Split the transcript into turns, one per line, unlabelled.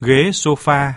ghế sofa.